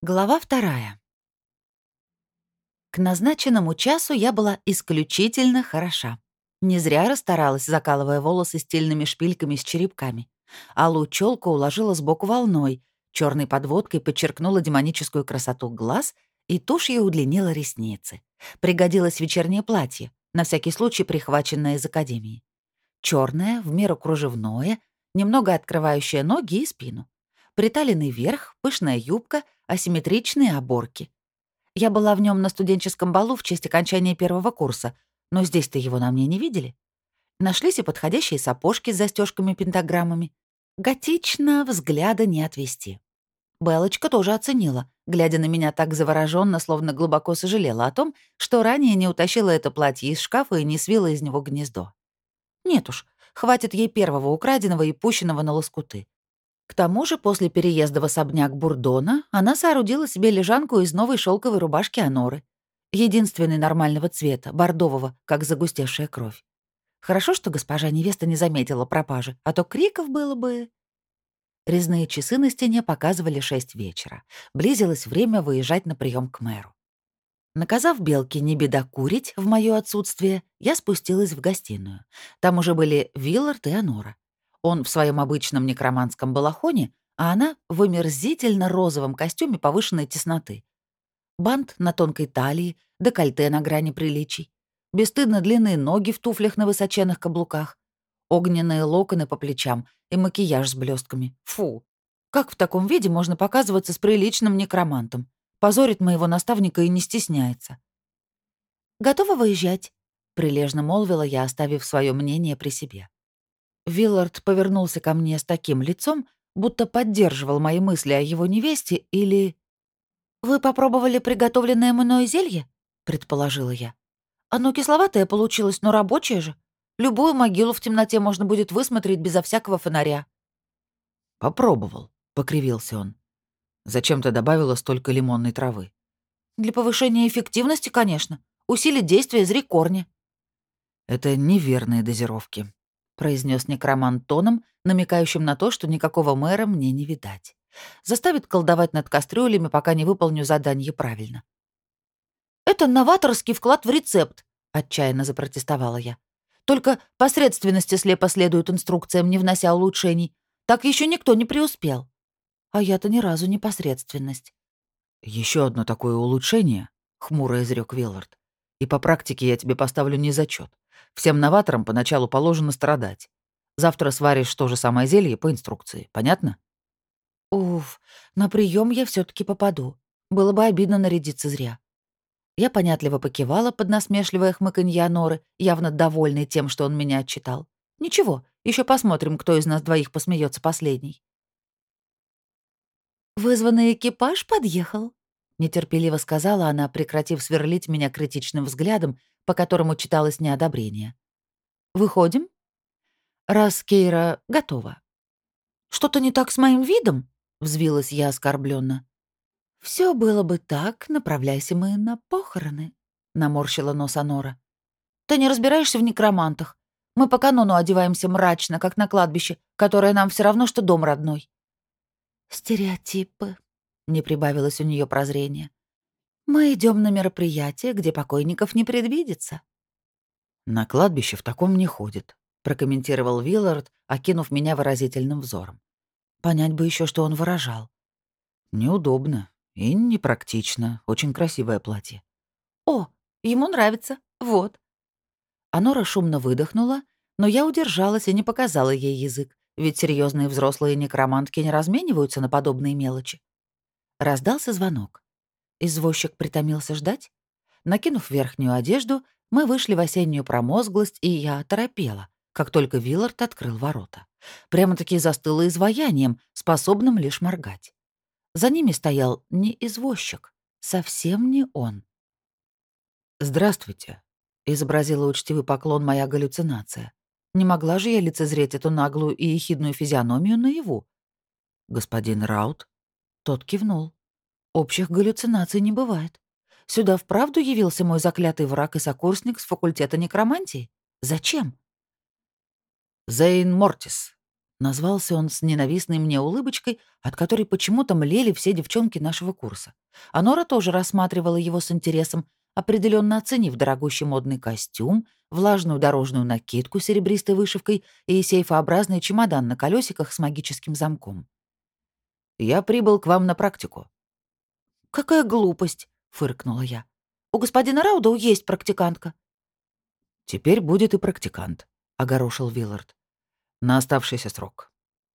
Глава вторая. К назначенному часу я была исключительно хороша. Не зря расстаралась, закалывая волосы стильными шпильками с черепками. Алую челку уложила сбоку волной, черной подводкой подчеркнула демоническую красоту глаз и тушью удлинила ресницы. Пригодилось вечернее платье, на всякий случай прихваченное из академии. Черное, в меру кружевное, немного открывающее ноги и спину. Приталенный верх, пышная юбка, асимметричные оборки. Я была в нем на студенческом балу в честь окончания первого курса, но здесь-то его на мне не видели. Нашлись и подходящие сапожки с застежками-пентаграммами. Готично взгляда не отвести. Белочка тоже оценила, глядя на меня так завороженно, словно глубоко сожалела о том, что ранее не утащила это платье из шкафа и не свила из него гнездо. Нет уж, хватит ей первого украденного и пущенного на лоскуты. К тому же после переезда в особняк Бурдона она соорудила себе лежанку из новой шелковой рубашки Аноры. Единственной нормального цвета, бордового, как загустевшая кровь. Хорошо, что госпожа невеста не заметила пропажи, а то криков было бы... Резные часы на стене показывали шесть вечера. Близилось время выезжать на прием к мэру. Наказав Белке не беда курить в моё отсутствие, я спустилась в гостиную. Там уже были Виллард и Анора. Он в своем обычном некроманском балахоне, а она в омерзительно розовом костюме повышенной тесноты. Бант на тонкой талии, декольте на грани приличий. Бесстыдно длинные ноги в туфлях на высоченных каблуках огненные локоны по плечам и макияж с блестками. Фу! Как в таком виде можно показываться с приличным некромантом? Позорит моего наставника и не стесняется. «Готова выезжать?» — прилежно молвила я, оставив свое мнение при себе. Виллард повернулся ко мне с таким лицом, будто поддерживал мои мысли о его невесте или... «Вы попробовали приготовленное мной зелье?» — предположила я. «Оно кисловатое получилось, но рабочее же. Любую могилу в темноте можно будет высмотреть безо всякого фонаря». «Попробовал», — покривился он. «Зачем ты добавила столько лимонной травы?» «Для повышения эффективности, конечно. Усилить действие зри корня». «Это неверные дозировки», — произнес некромант тоном, намекающим на то, что никакого мэра мне не видать. Заставит колдовать над кастрюлями, пока не выполню задание правильно. «Это новаторский вклад в рецепт», — отчаянно запротестовала я. Только посредственности слепо следуют инструкциям, не внося улучшений. Так еще никто не преуспел. А я-то ни разу не посредственность. Еще одно такое улучшение, хмуро изрек Веллард. И по практике я тебе поставлю не зачет. Всем новаторам поначалу положено страдать. Завтра сваришь то же самое зелье по инструкции. Понятно? Уф, на прием я все таки попаду. Было бы обидно нарядиться зря. Я понятливо покивала под насмешливое хмыканье Норы, явно довольный тем, что он меня отчитал. «Ничего, еще посмотрим, кто из нас двоих посмеется последний». «Вызванный экипаж подъехал», — нетерпеливо сказала она, прекратив сверлить меня критичным взглядом, по которому читалось неодобрение. «Выходим?» «Раз Кейра готова». «Что-то не так с моим видом?» — взвилась я оскорбленно. Все было бы так, направляйся мы на похороны», — наморщила нос Анора. «Ты не разбираешься в некромантах. Мы по канону одеваемся мрачно, как на кладбище, которое нам все равно, что дом родной». «Стереотипы», — не прибавилось у нее прозрение. «Мы идем на мероприятие, где покойников не предвидится». «На кладбище в таком не ходит», — прокомментировал Виллард, окинув меня выразительным взором. Понять бы еще, что он выражал. «Неудобно. И непрактично. Очень красивое платье. «О, ему нравится. Вот». Анора шумно выдохнула, но я удержалась и не показала ей язык, ведь серьезные взрослые некромантки не размениваются на подобные мелочи. Раздался звонок. Извозчик притомился ждать. Накинув верхнюю одежду, мы вышли в осеннюю промозглость, и я оторопела, как только Виллард открыл ворота. Прямо-таки застыла изваянием, способным лишь моргать. За ними стоял не извозчик, совсем не он. «Здравствуйте», — изобразила учтивый поклон моя галлюцинация. Не могла же я лицезреть эту наглую и ехидную физиономию наяву. «Господин Раут?» Тот кивнул. «Общих галлюцинаций не бывает. Сюда вправду явился мой заклятый враг и сокурсник с факультета некромантии? Зачем?» «Зейн Мортис», Назвался он с ненавистной мне улыбочкой, от которой почему-то млели все девчонки нашего курса. А Нора тоже рассматривала его с интересом, определенно оценив дорогущий модный костюм, влажную дорожную накидку с серебристой вышивкой и сейфообразный чемодан на колесиках с магическим замком. «Я прибыл к вам на практику». «Какая глупость!» — фыркнула я. «У господина Раудоу есть практикантка». «Теперь будет и практикант», — огорошил Виллард. «На оставшийся срок.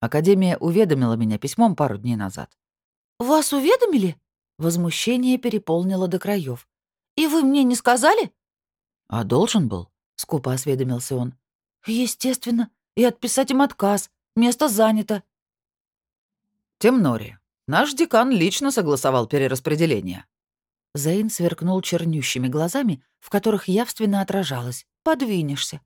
Академия уведомила меня письмом пару дней назад». «Вас уведомили?» Возмущение переполнило до краев. «И вы мне не сказали?» «А должен был?» — скупо осведомился он. «Естественно. И отписать им отказ. Место занято». «Темнори. Наш декан лично согласовал перераспределение». Зейн сверкнул чернющими глазами, в которых явственно отражалось. «Подвинешься».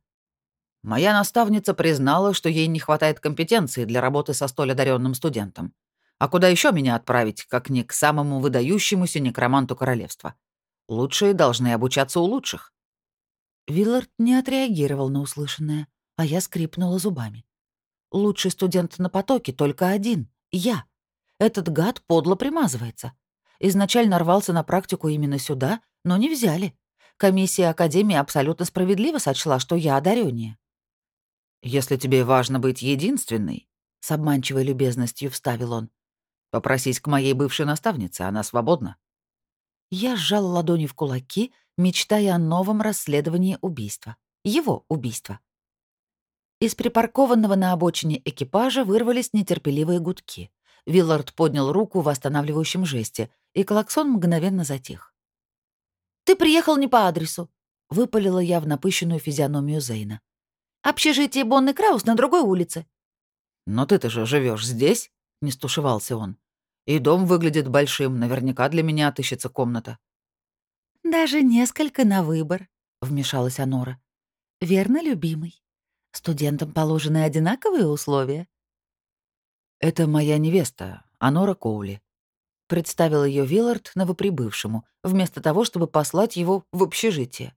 Моя наставница признала, что ей не хватает компетенции для работы со столь одаренным студентом. А куда еще меня отправить, как не к самому выдающемуся некроманту королевства? Лучшие должны обучаться у лучших. Виллард не отреагировал на услышанное, а я скрипнула зубами. Лучший студент на потоке только один — я. Этот гад подло примазывается. Изначально рвался на практику именно сюда, но не взяли. Комиссия Академии абсолютно справедливо сочла, что я одарённее. «Если тебе важно быть единственной», — с обманчивой любезностью вставил он, Попросись к моей бывшей наставнице, она свободна». Я сжала ладони в кулаки, мечтая о новом расследовании убийства. Его убийства. Из припаркованного на обочине экипажа вырвались нетерпеливые гудки. Виллард поднял руку в останавливающем жесте, и клаксон мгновенно затих. «Ты приехал не по адресу», — выпалила я в напыщенную физиономию Зейна. «Общежитие Бонны Краус на другой улице». «Но ты-то же живешь здесь?» — не стушевался он. «И дом выглядит большим, наверняка для меня отыщется комната». «Даже несколько на выбор», — вмешалась Анора. «Верно, любимый? Студентам положены одинаковые условия?» «Это моя невеста, Анора Коули», — представил ее Виллард новоприбывшему, вместо того, чтобы послать его в общежитие.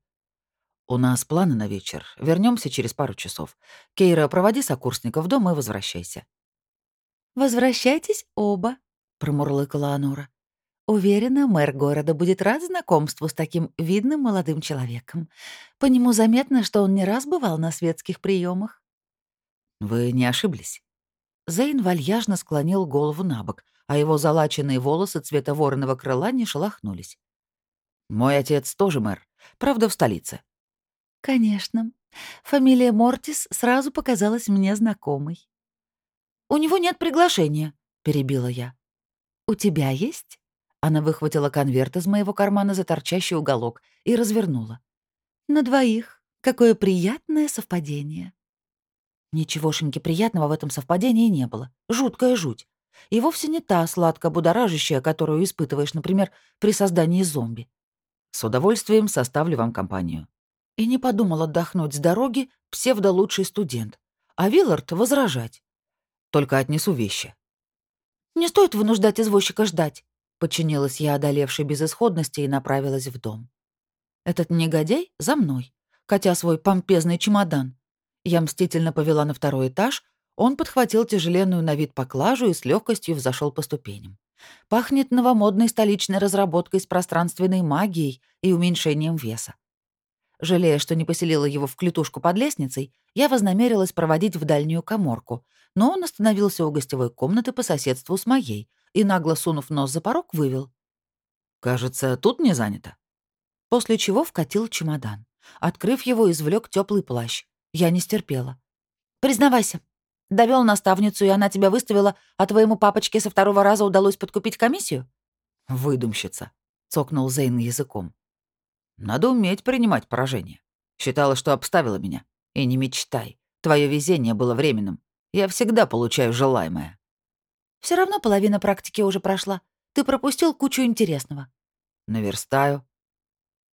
«У нас планы на вечер. Вернемся через пару часов. Кейра, проводи сокурсников в дом и возвращайся». «Возвращайтесь оба», — промурлыкала Анора. «Уверена, мэр города будет рад знакомству с таким видным молодым человеком. По нему заметно, что он не раз бывал на светских приемах. «Вы не ошиблись?» Зейн вальяжно склонил голову на бок, а его залаченные волосы цвета вороного крыла не шелохнулись. «Мой отец тоже мэр, правда, в столице». «Конечно. Фамилия Мортис сразу показалась мне знакомой». «У него нет приглашения», — перебила я. «У тебя есть?» Она выхватила конверт из моего кармана за торчащий уголок и развернула. «На двоих. Какое приятное совпадение». Ничегошеньки приятного в этом совпадении не было. Жуткая жуть. И вовсе не та сладко-будоражащая, которую испытываешь, например, при создании зомби. С удовольствием составлю вам компанию. И не подумал отдохнуть с дороги псевдо-лучший студент. А Виллард возражать. Только отнесу вещи». «Не стоит вынуждать извозчика ждать», — подчинилась я одолевшей безысходности и направилась в дом. Этот негодяй за мной, катя свой помпезный чемодан. Я мстительно повела на второй этаж, он подхватил тяжеленную на вид поклажу и с легкостью взошел по ступеням. Пахнет новомодной столичной разработкой с пространственной магией и уменьшением веса. Жалея, что не поселила его в клетушку под лестницей, я вознамерилась проводить в дальнюю коморку, но он остановился у гостевой комнаты по соседству с моей и, нагло сунув нос за порог, вывел. «Кажется, тут не занято». После чего вкатил чемодан. Открыв его, извлек теплый плащ. Я не стерпела. «Признавайся, довел наставницу, и она тебя выставила, а твоему папочке со второго раза удалось подкупить комиссию?» «Выдумщица», — цокнул Зейн языком. «Надо уметь принимать поражение. Считала, что обставила меня. И не мечтай. Твое везение было временным. Я всегда получаю желаемое. Все равно половина практики уже прошла. Ты пропустил кучу интересного. Наверстаю.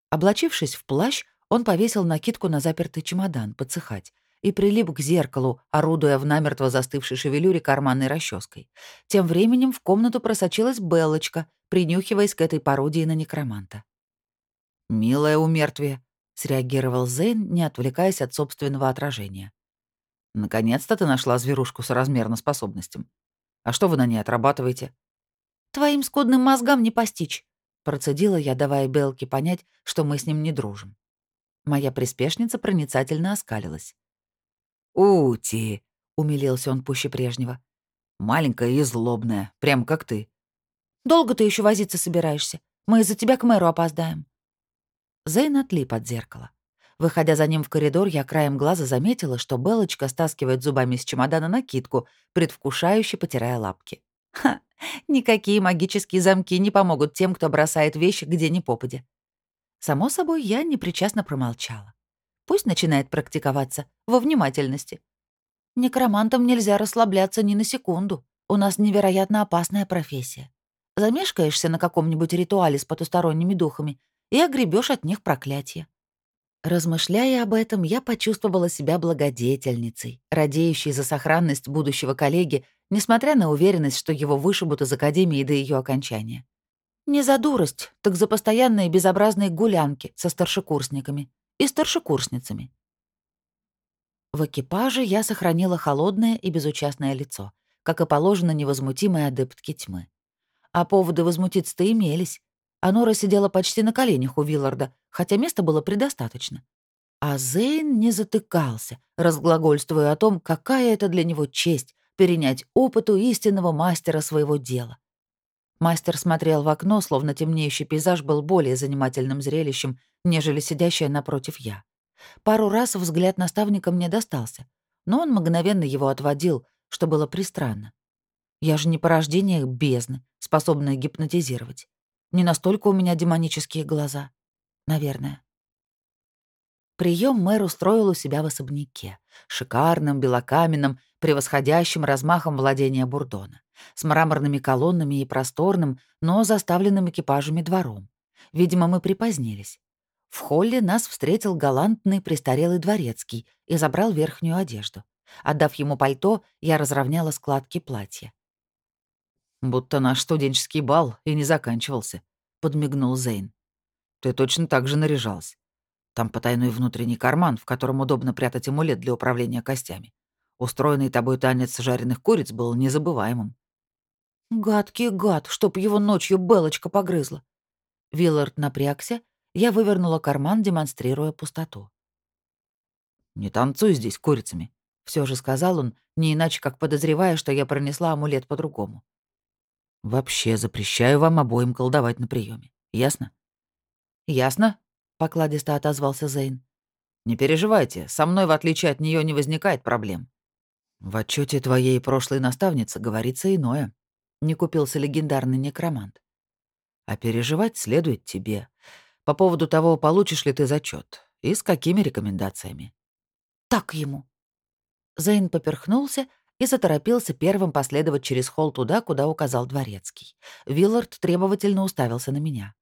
Облачившись в плащ, он повесил накидку на запертый чемодан, подсыхать, и прилип к зеркалу, орудуя в намертво застывшей шевелюре карманной расческой. Тем временем в комнату просочилась Белочка, принюхиваясь к этой пародии на некроманта. «Милое умертвие», — среагировал Зейн, не отвлекаясь от собственного отражения. Наконец-то ты нашла зверушку с размерно способностям. А что вы на ней отрабатываете? Твоим скудным мозгам не постичь, процедила я, давая Белке понять, что мы с ним не дружим. Моя приспешница проницательно оскалилась. «Ути!» — умилился он пуще прежнего. «Маленькая и злобная, прям как ты». «Долго ты еще возиться собираешься? Мы из-за тебя к мэру опоздаем». Зейн отлип от зеркала. Выходя за ним в коридор, я краем глаза заметила, что Белочка стаскивает зубами с чемодана накидку, предвкушающе потирая лапки. Ха, никакие магические замки не помогут тем, кто бросает вещи где ни попадя. Само собой, я непричастно промолчала. Пусть начинает практиковаться во внимательности. Некромантам нельзя расслабляться ни на секунду. У нас невероятно опасная профессия. Замешкаешься на каком-нибудь ритуале с потусторонними духами и огребешь от них проклятие. Размышляя об этом, я почувствовала себя благодетельницей, радеющей за сохранность будущего коллеги, несмотря на уверенность, что его вышибут из академии до ее окончания. Не за дурость, так за постоянные безобразные гулянки со старшекурсниками и старшекурсницами. В экипаже я сохранила холодное и безучастное лицо, как и положено невозмутимой адептке тьмы. А поводы возмутиться-то имелись. Анора сидела почти на коленях у Вилларда, хотя места было предостаточно. А Зейн не затыкался, разглагольствуя о том, какая это для него честь перенять опыт у истинного мастера своего дела. Мастер смотрел в окно, словно темнеющий пейзаж был более занимательным зрелищем, нежели сидящая напротив я. Пару раз взгляд наставника мне достался, но он мгновенно его отводил, что было пристранно. Я же не порождение бездны, способная гипнотизировать. Не настолько у меня демонические глаза. Наверное. Прием мэр устроил у себя в особняке, шикарным, белокаменным, превосходящим размахом владения Бурдона, с мраморными колоннами и просторным, но заставленным экипажами двором. Видимо, мы припозднились. В холле нас встретил галантный престарелый дворецкий и забрал верхнюю одежду. Отдав ему пальто, я разровняла складки платья. «Будто наш студенческий бал и не заканчивался», — подмигнул Зейн. «Ты точно так же наряжалась. Там потайной внутренний карман, в котором удобно прятать амулет для управления костями. Устроенный тобой танец жареных куриц был незабываемым». «Гадкий гад, чтоб его ночью Белочка погрызла». Виллард напрягся, я вывернула карман, демонстрируя пустоту. «Не танцуй здесь курицами», — все же сказал он, не иначе как подозревая, что я пронесла амулет по-другому. Вообще запрещаю вам обоим колдовать на приеме. Ясно? Ясно, покладисто отозвался Зейн. Не переживайте, со мной, в отличие от нее, не возникает проблем. В отчете твоей прошлой наставницы говорится иное. Не купился легендарный некромант. А переживать следует тебе. По поводу того, получишь ли ты зачет и с какими рекомендациями. Так ему. Зейн поперхнулся и заторопился первым последовать через холл туда, куда указал дворецкий. Виллард требовательно уставился на меня.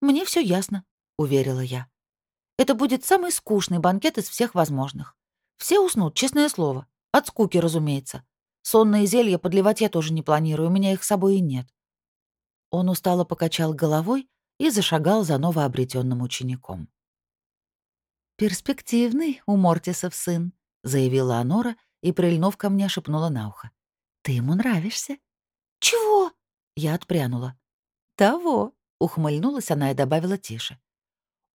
«Мне все ясно», — уверила я. «Это будет самый скучный банкет из всех возможных. Все уснут, честное слово. От скуки, разумеется. Сонные зелья подливать я тоже не планирую, у меня их с собой и нет». Он устало покачал головой и зашагал за новообретенным учеником. «Перспективный у Мортисов сын», — заявила Анора и, прильнув ко мне, шепнула на ухо. «Ты ему нравишься?» «Чего?» Я отпрянула. «Того», — ухмыльнулась она и добавила тише.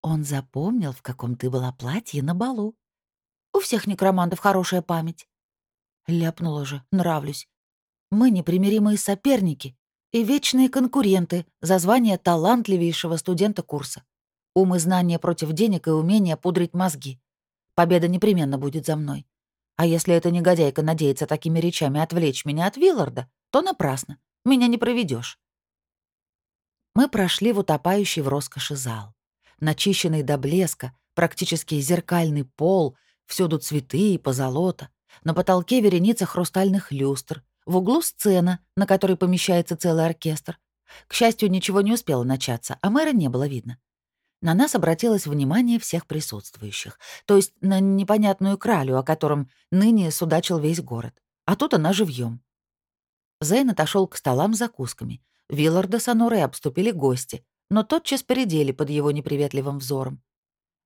«Он запомнил, в каком ты была платье на балу». «У всех некромантов хорошая память». Ляпнула же, нравлюсь. Мы непримиримые соперники и вечные конкуренты за звание талантливейшего студента курса. Ум и знания против денег и умения пудрить мозги. Победа непременно будет за мной. А если эта негодяйка надеется такими речами отвлечь меня от Вилларда, то напрасно. Меня не проведешь. Мы прошли в утопающий в роскоши зал. Начищенный до блеска, практически зеркальный пол, всюду цветы и позолота. На потолке вереница хрустальных люстр. В углу сцена, на которой помещается целый оркестр. К счастью, ничего не успело начаться, а мэра не было видно. На нас обратилось внимание всех присутствующих, то есть на непонятную кралю, о котором ныне судачил весь город. А тут она живьем. Зейн отошел к столам с закусками. Вилларда с Анорой обступили гости, но тотчас передели под его неприветливым взором.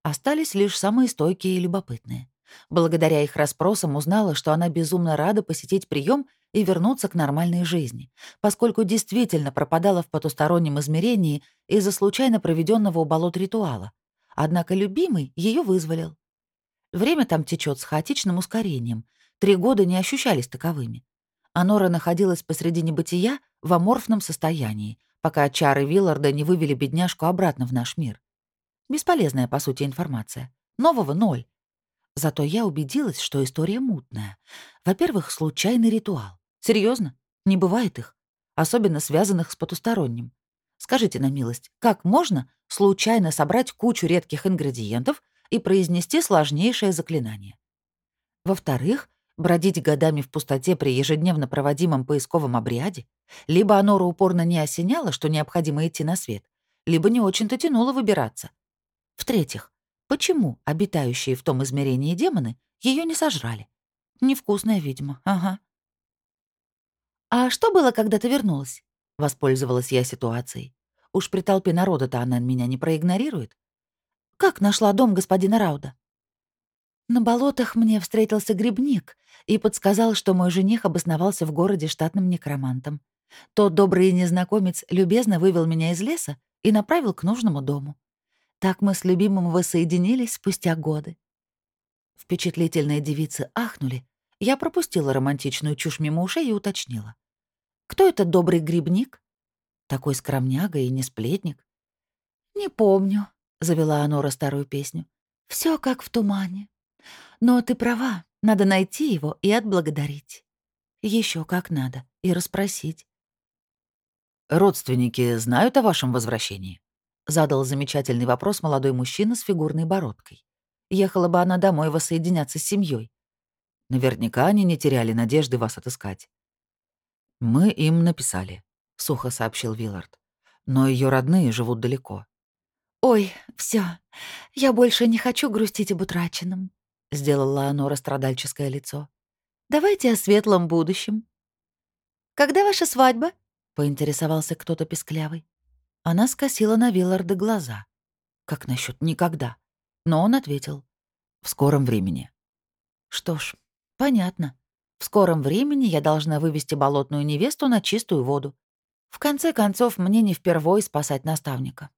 Остались лишь самые стойкие и любопытные. Благодаря их расспросам узнала, что она безумно рада посетить прием и вернуться к нормальной жизни, поскольку действительно пропадала в потустороннем измерении из-за случайно проведенного у болот ритуала. Однако любимый ее вызволил. Время там течет с хаотичным ускорением. Три года не ощущались таковыми. Анора находилась посреди небытия в аморфном состоянии, пока чары Вилларда не вывели бедняжку обратно в наш мир. Бесполезная, по сути, информация. Нового — ноль. Зато я убедилась, что история мутная. Во-первых, случайный ритуал. Серьезно? Не бывает их. Особенно связанных с потусторонним. Скажите на милость, как можно случайно собрать кучу редких ингредиентов и произнести сложнейшее заклинание? Во-вторых, бродить годами в пустоте при ежедневно проводимом поисковом обряде, либо Анора упорно не осеняла, что необходимо идти на свет, либо не очень-то тянуло выбираться. В-третьих, Почему обитающие в том измерении демоны ее не сожрали? Невкусная ведьма, ага. «А что было, когда ты вернулась?» — воспользовалась я ситуацией. Уж при толпе народа-то она меня не проигнорирует. «Как нашла дом господина Рауда?» На болотах мне встретился грибник и подсказал, что мой жених обосновался в городе штатным некромантом. Тот добрый незнакомец любезно вывел меня из леса и направил к нужному дому. Так мы с любимым воссоединились спустя годы. Впечатлительные девицы ахнули. Я пропустила романтичную чушь мимо ушей и уточнила. «Кто этот добрый грибник?» Такой скромняга и не сплетник. «Не помню», — завела Анора старую песню. Все как в тумане. Но ты права, надо найти его и отблагодарить. Еще как надо, и расспросить. «Родственники знают о вашем возвращении?» Задал замечательный вопрос молодой мужчина с фигурной бородкой. Ехала бы она домой воссоединяться с семьей. Наверняка они не теряли надежды вас отыскать. «Мы им написали», — сухо сообщил Виллард. «Но ее родные живут далеко». «Ой, все, я больше не хочу грустить об утраченном», — сделала оно страдальческое лицо. «Давайте о светлом будущем». «Когда ваша свадьба?» — поинтересовался кто-то песклявый. Она скосила на Вилларда глаза. Как насчет никогда? Но он ответил. В скором времени. Что ж, понятно. В скором времени я должна вывести болотную невесту на чистую воду. В конце концов, мне не впервой спасать наставника.